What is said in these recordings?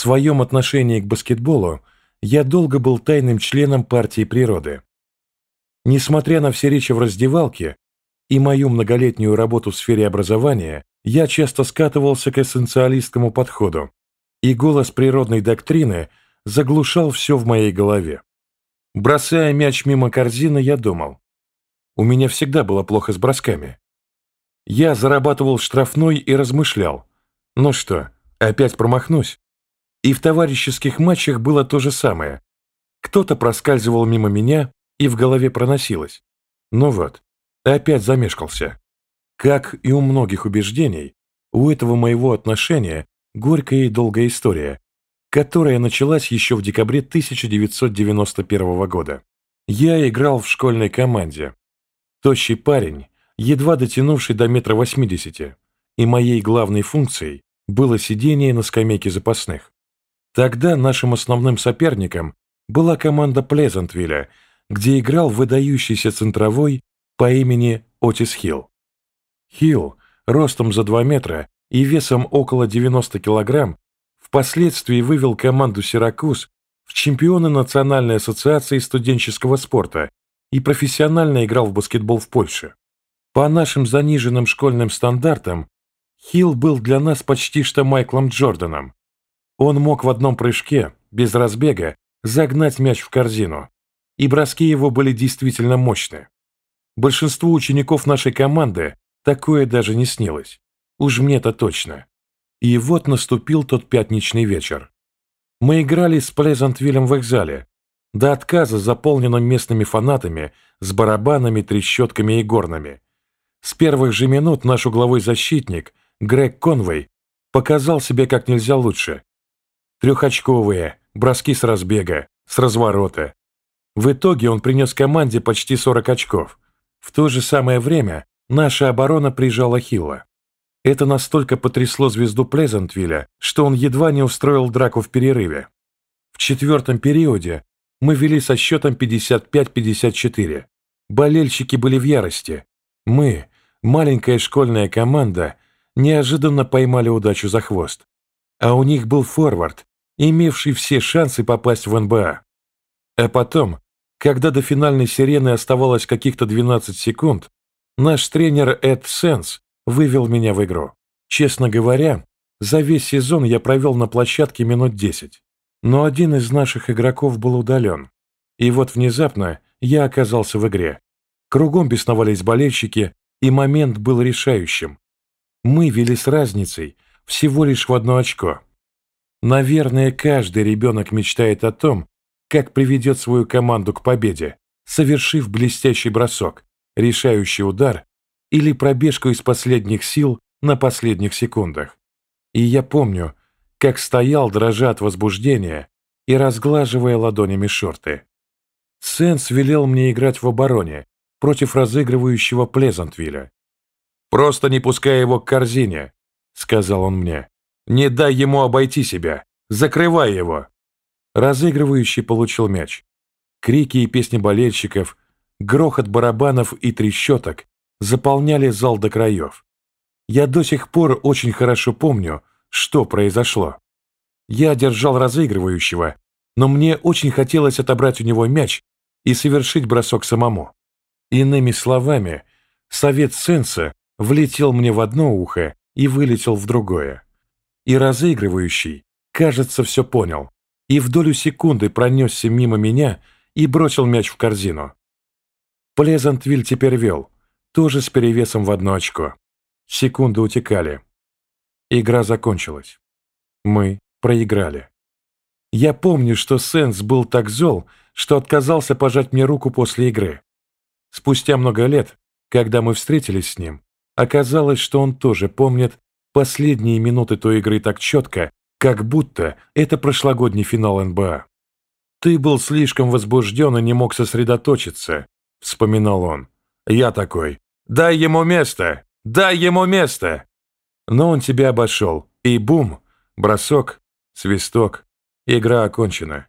своем отношении к баскетболу я долго был тайным членом партии природы. Несмотря на все речи в раздевалке и мою многолетнюю работу в сфере образования, я часто скатывался к эссенциалистскому подходу, и голос природной доктрины заглушал все в моей голове. Бросая мяч мимо корзины, я думал, у меня всегда было плохо с бросками. Я зарабатывал штрафной и размышлял, ну что, опять промахнусь? И в товарищеских матчах было то же самое. Кто-то проскальзывал мимо меня, и в голове проносилось. Ну вот, опять замешкался. Как и у многих убеждений, у этого моего отношения горькая и долгая история, которая началась еще в декабре 1991 года. Я играл в школьной команде. Тощий парень, едва дотянувший до метра восьмидесяти, и моей главной функцией было сидение на скамейке запасных. Тогда нашим основным соперником была команда Плезантвилля, где играл выдающийся центровой по имени Отис Хилл. Хилл, ростом за 2 метра и весом около 90 килограмм, впоследствии вывел команду «Сиракуз» в чемпионы Национальной ассоциации студенческого спорта и профессионально играл в баскетбол в Польше. По нашим заниженным школьным стандартам, Хилл был для нас почти что Майклом Джорданом, он мог в одном прыжке, без разбега, загнать мяч в корзину, и броски его были действительно мощны. Большинству учеников нашей команды такое даже не снилось. Уж мне-то точно. И вот наступил тот пятничный вечер. Мы играли с Плезантвиллем в экзале, до отказа заполненным местными фанатами, с барабанами, трещотками и горнами. С первых же минут наш угловой защитник, Грег Конвей, показал себя как нельзя лучше, Трехочковые, броски с разбега, с разворота. В итоге он принес команде почти 40 очков. В то же самое время наша оборона прижала Хилла. Это настолько потрясло звезду Плезантвилля, что он едва не устроил драку в перерыве. В четвертом периоде мы вели со счетом 55-54. Болельщики были в ярости. Мы, маленькая школьная команда, неожиданно поймали удачу за хвост. А у них был форвард, имевший все шансы попасть в НБА. А потом, когда до финальной сирены оставалось каких-то 12 секунд, наш тренер Эд Сенс вывел меня в игру. Честно говоря, за весь сезон я провел на площадке минут 10, но один из наших игроков был удален. И вот внезапно я оказался в игре. Кругом бесновались болельщики, и момент был решающим. Мы вели с разницей всего лишь в одно очко. Наверное, каждый ребенок мечтает о том, как приведет свою команду к победе, совершив блестящий бросок, решающий удар или пробежку из последних сил на последних секундах. И я помню, как стоял, дрожа от возбуждения и разглаживая ладонями шорты. Сенс велел мне играть в обороне против разыгрывающего Плезантвилля. «Просто не пускай его к корзине», — сказал он мне. Не дай ему обойти себя. Закрывай его. Разыгрывающий получил мяч. Крики и песни болельщиков, грохот барабанов и трещоток заполняли зал до краев. Я до сих пор очень хорошо помню, что произошло. Я держал разыгрывающего, но мне очень хотелось отобрать у него мяч и совершить бросок самому. Иными словами, совет сенса влетел мне в одно ухо и вылетел в другое. И разыгрывающий, кажется, все понял, и в долю секунды пронесся мимо меня и бросил мяч в корзину. Плезантвиль теперь вел, тоже с перевесом в одно очко. Секунды утекали. Игра закончилась. Мы проиграли. Я помню, что Сенс был так зол, что отказался пожать мне руку после игры. Спустя много лет, когда мы встретились с ним, оказалось, что он тоже помнит последние минуты той игры так четко, как будто это прошлогодний финал НБА. «Ты был слишком возбужден и не мог сосредоточиться», — вспоминал он. «Я такой. Дай ему место! Дай ему место!» Но он тебя обошел, и бум! Бросок, свисток, игра окончена.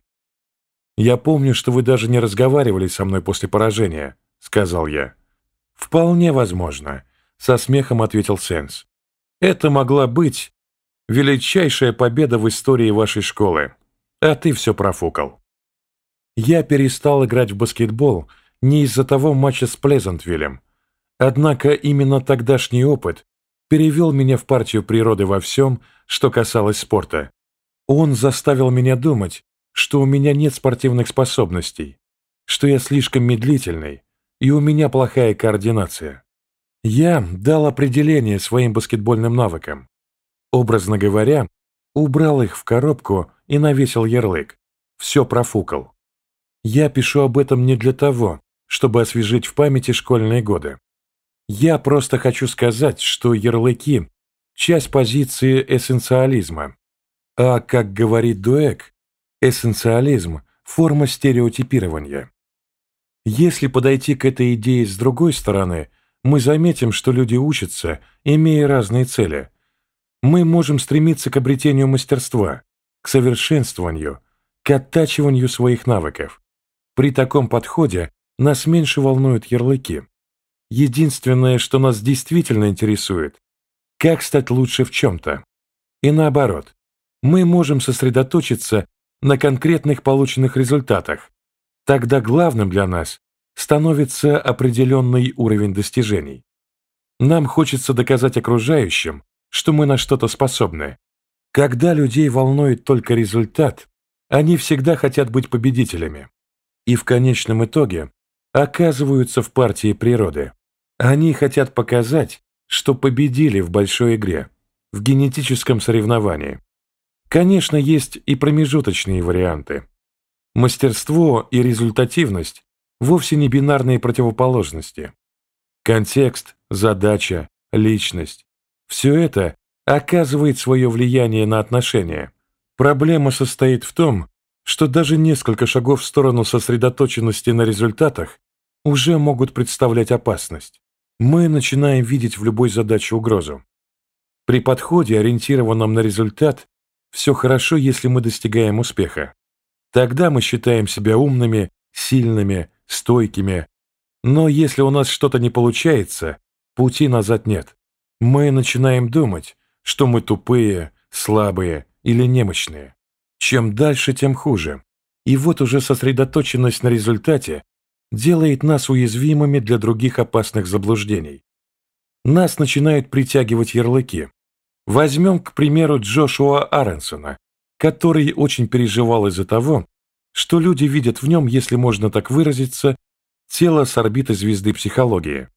«Я помню, что вы даже не разговаривали со мной после поражения», — сказал я. «Вполне возможно», — со смехом ответил Сенс. Это могла быть величайшая победа в истории вашей школы, а ты все профукал. Я перестал играть в баскетбол не из-за того матча с Плезантвиллем, однако именно тогдашний опыт перевел меня в партию природы во всем, что касалось спорта. Он заставил меня думать, что у меня нет спортивных способностей, что я слишком медлительный, и у меня плохая координация. Я дал определение своим баскетбольным навыкам. Образно говоря, убрал их в коробку и навесил ярлык. Все профукал. Я пишу об этом не для того, чтобы освежить в памяти школьные годы. Я просто хочу сказать, что ярлыки – часть позиции эссенциализма. А, как говорит Дуэк, эссенциализм – форма стереотипирования. Если подойти к этой идее с другой стороны, мы заметим, что люди учатся, имея разные цели. Мы можем стремиться к обретению мастерства, к совершенствованию, к оттачиванию своих навыков. При таком подходе нас меньше волнуют ярлыки. Единственное, что нас действительно интересует, как стать лучше в чем-то. И наоборот, мы можем сосредоточиться на конкретных полученных результатах, Тогда главным для нас становится определенный уровень достижений. Нам хочется доказать окружающим, что мы на что-то способны. Когда людей волнует только результат, они всегда хотят быть победителями. И в конечном итоге оказываются в партии природы. Они хотят показать, что победили в большой игре, в генетическом соревновании. Конечно, есть и промежуточные варианты. Мастерство и результативность вовсе не бинарные противоположности. Контекст, задача, личность – все это оказывает свое влияние на отношения. Проблема состоит в том, что даже несколько шагов в сторону сосредоточенности на результатах уже могут представлять опасность. Мы начинаем видеть в любой задаче угрозу. При подходе, ориентированном на результат, все хорошо, если мы достигаем успеха. Тогда мы считаем себя умными, сильными, стойкими. Но если у нас что-то не получается, пути назад нет. Мы начинаем думать, что мы тупые, слабые или немощные. Чем дальше, тем хуже. И вот уже сосредоточенность на результате делает нас уязвимыми для других опасных заблуждений. Нас начинают притягивать ярлыки. Возьмем, к примеру, Джошуа Аренсона, который очень переживал из-за того, что люди видят в нем, если можно так выразиться, тело с орбиты звезды психологии.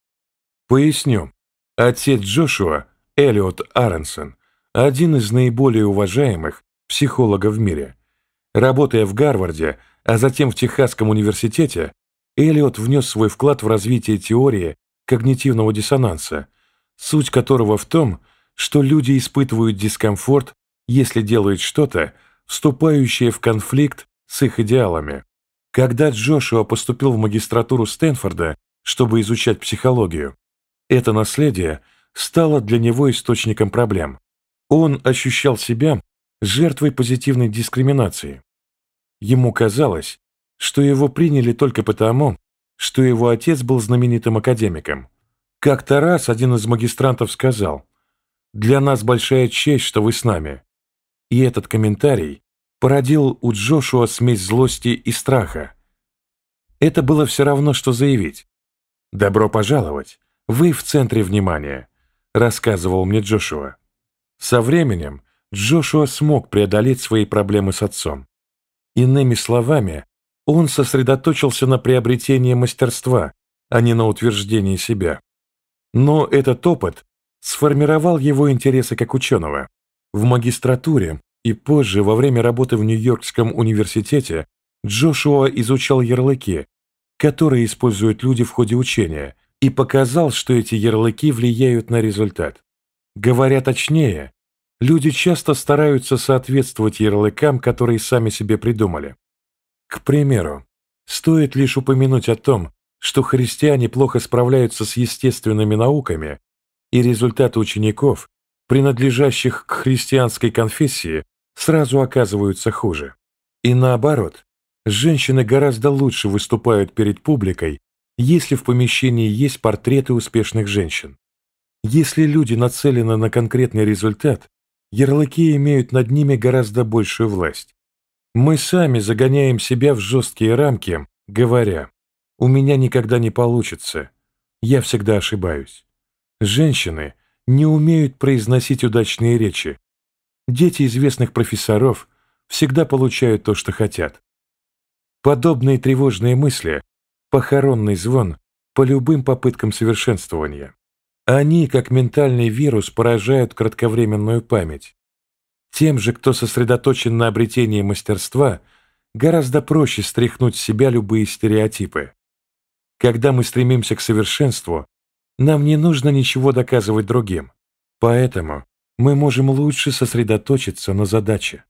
Поясню. Отец Джошуа, Элиот Аренсон, один из наиболее уважаемых психологов в мире. Работая в Гарварде, а затем в Техасском университете, Элиот внес свой вклад в развитие теории когнитивного диссонанса, суть которого в том, что люди испытывают дискомфорт если делают что-то, вступающее в конфликт с их идеалами. Когда Джошуа поступил в магистратуру Стэнфорда, чтобы изучать психологию, это наследие стало для него источником проблем. Он ощущал себя жертвой позитивной дискриминации. Ему казалось, что его приняли только потому, что его отец был знаменитым академиком. Как-то раз один из магистрантов сказал, «Для нас большая честь, что вы с нами. И этот комментарий породил у Джошуа смесь злости и страха. Это было все равно, что заявить. «Добро пожаловать, вы в центре внимания», — рассказывал мне Джошуа. Со временем Джошуа смог преодолеть свои проблемы с отцом. Иными словами, он сосредоточился на приобретении мастерства, а не на утверждении себя. Но этот опыт сформировал его интересы как ученого. В магистратуре и позже, во время работы в Нью-Йоркском университете, Джошуа изучал ярлыки, которые используют люди в ходе учения, и показал, что эти ярлыки влияют на результат. Говоря точнее, люди часто стараются соответствовать ярлыкам, которые сами себе придумали. К примеру, стоит лишь упомянуть о том, что христиане плохо справляются с естественными науками, и результаты учеников принадлежащих к христианской конфессии, сразу оказываются хуже. И наоборот, женщины гораздо лучше выступают перед публикой, если в помещении есть портреты успешных женщин. Если люди нацелены на конкретный результат, ярлыки имеют над ними гораздо большую власть. Мы сами загоняем себя в жесткие рамки, говоря, «У меня никогда не получится, я всегда ошибаюсь». Женщины не умеют произносить удачные речи. Дети известных профессоров всегда получают то, что хотят. Подобные тревожные мысли – похоронный звон по любым попыткам совершенствования. Они, как ментальный вирус, поражают кратковременную память. Тем же, кто сосредоточен на обретении мастерства, гораздо проще стряхнуть с себя любые стереотипы. Когда мы стремимся к совершенству, нам не нужно ничего доказывать другим, поэтому мы можем лучше сосредоточиться на задаче.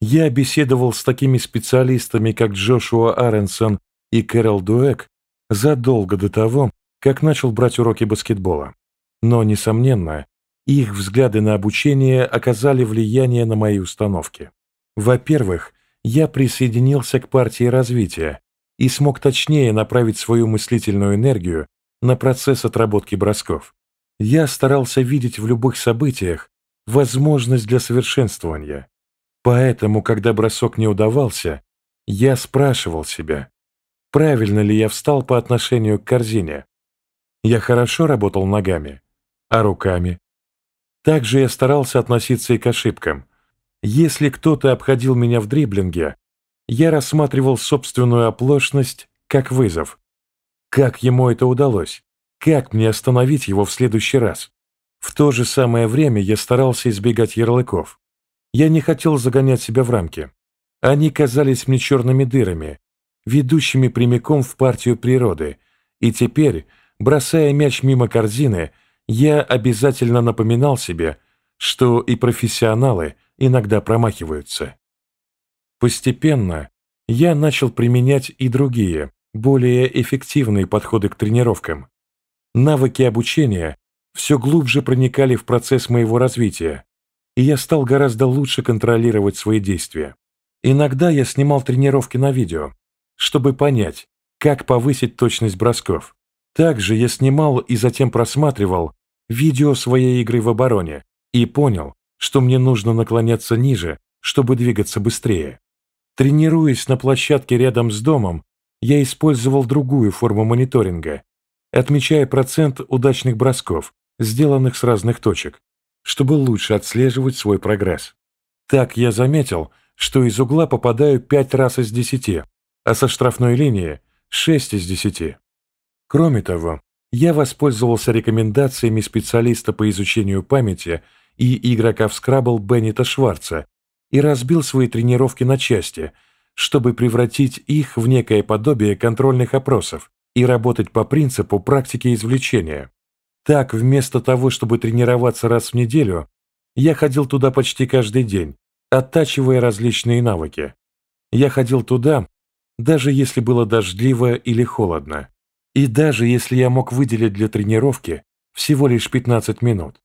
Я беседовал с такими специалистами, как Джошуа Аренсон и Кэрол Дуэк, задолго до того, как начал брать уроки баскетбола. Но, несомненно, их взгляды на обучение оказали влияние на мои установки. Во-первых, я присоединился к партии развития и смог точнее направить свою мыслительную энергию на процесс отработки бросков. Я старался видеть в любых событиях возможность для совершенствования. Поэтому, когда бросок не удавался, я спрашивал себя, правильно ли я встал по отношению к корзине. Я хорошо работал ногами, а руками. Также я старался относиться и к ошибкам. Если кто-то обходил меня в дриблинге, я рассматривал собственную оплошность как вызов. Как ему это удалось? Как мне остановить его в следующий раз? В то же самое время я старался избегать ярлыков. Я не хотел загонять себя в рамки. Они казались мне черными дырами, ведущими прямиком в партию природы, и теперь, бросая мяч мимо корзины, я обязательно напоминал себе, что и профессионалы иногда промахиваются. Постепенно я начал применять и другие, более эффективные подходы к тренировкам. Навыки обучения все глубже проникали в процесс моего развития, и я стал гораздо лучше контролировать свои действия. Иногда я снимал тренировки на видео, чтобы понять, как повысить точность бросков. Также я снимал и затем просматривал видео своей игры в обороне и понял, что мне нужно наклоняться ниже, чтобы двигаться быстрее. Тренируясь на площадке рядом с домом, я использовал другую форму мониторинга, отмечая процент удачных бросков, сделанных с разных точек, чтобы лучше отслеживать свой прогресс. Так я заметил, что из угла попадаю 5 раз из 10, а со штрафной линии 6 из 10. Кроме того, я воспользовался рекомендациями специалиста по изучению памяти и игрока в скрабл Беннита Шварца и разбил свои тренировки на части, чтобы превратить их в некое подобие контрольных опросов и работать по принципу практики извлечения. Так, вместо того, чтобы тренироваться раз в неделю, я ходил туда почти каждый день, оттачивая различные навыки. Я ходил туда, даже если было дождливо или холодно. И даже если я мог выделить для тренировки всего лишь 15 минут.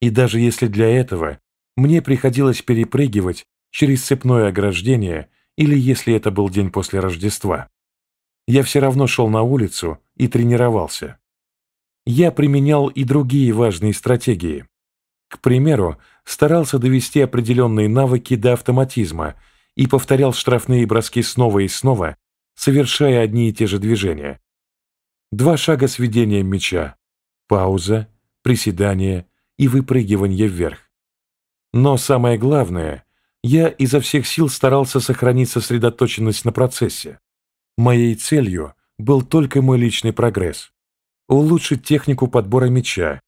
И даже если для этого мне приходилось перепрыгивать через цепное ограждение или если это был день после Рождества. Я все равно шел на улицу и тренировался. Я применял и другие важные стратегии. К примеру, старался довести определенные навыки до автоматизма и повторял штрафные броски снова и снова, совершая одни и те же движения. Два шага с ведением мяча, пауза, приседание и выпрыгивание вверх. Но самое главное, я изо всех сил старался сохранить сосредоточенность на процессе. Моей целью был только мой личный прогресс. Улучшить технику подбора мяча,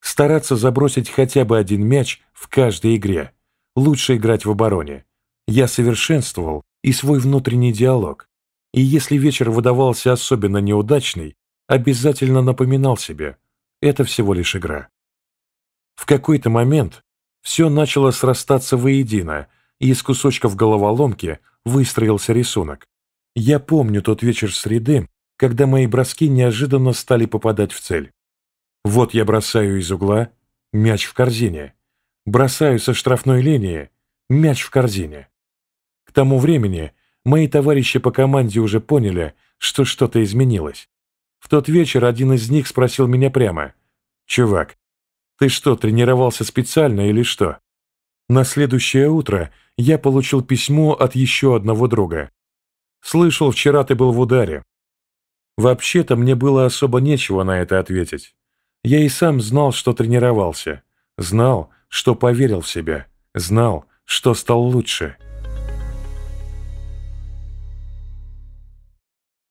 стараться забросить хотя бы один мяч в каждой игре, лучше играть в обороне. Я совершенствовал и свой внутренний диалог. И если вечер выдавался особенно неудачный, обязательно напоминал себе, это всего лишь игра. В какой-то момент все начало срастаться воедино, и из кусочков головоломки выстроился рисунок. Я помню тот вечер среды, когда мои броски неожиданно стали попадать в цель. Вот я бросаю из угла, мяч в корзине. Бросаю со штрафной линии, мяч в корзине. К тому времени мои товарищи по команде уже поняли, что что-то изменилось. В тот вечер один из них спросил меня прямо, «Чувак, ты что, тренировался специально или что?» На следующее утро я получил письмо от еще одного друга. «Слышал, вчера ты был в ударе». Вообще-то мне было особо нечего на это ответить. Я и сам знал, что тренировался. Знал, что поверил в себя. Знал, что стал лучше.